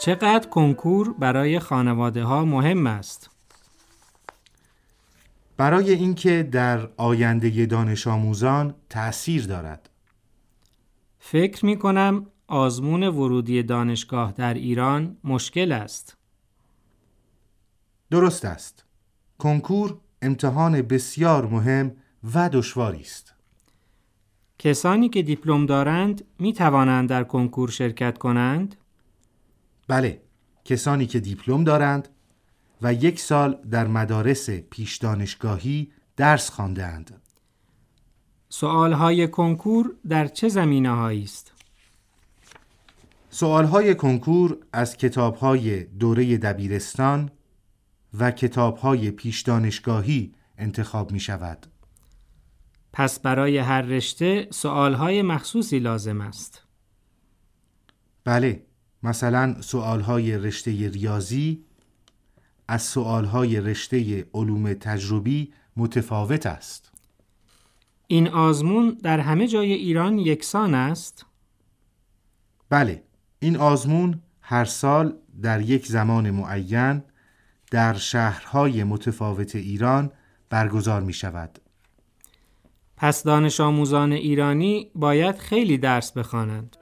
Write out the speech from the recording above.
چقدر کنکور برای خانواده ها مهم است؟ برای اینکه در آینده دانش آموزان تأثیر دارد. فکر می کنم آزمون ورودی دانشگاه در ایران مشکل است. درست است. کنکور امتحان بسیار مهم و دشواری است. کسانی که دیپلم دارند می توانند در کنکور شرکت کنند؟ بله، کسانی که دیپلم دارند و یک سال در مدارس پیش دانشگاهی درس خواندهاند. سوال های کنکور در چه زمینه هایی است؟ سوال های کنکور از کتاب های دوره دبیرستان و کتاب های پیش دانشگاهی انتخاب می شود. پس برای هر رشته سوال های مخصوصی لازم است. بله، مثلا سوال های رشته ریاضی از سوال های رشته علوم تجربی متفاوت است. این آزمون در همه جای ایران یکسان است؟ بله، این آزمون هر سال در یک زمان معین در شهرهای متفاوت ایران برگزار می شود. پس دانش آموزان ایرانی باید خیلی درس بخوانند.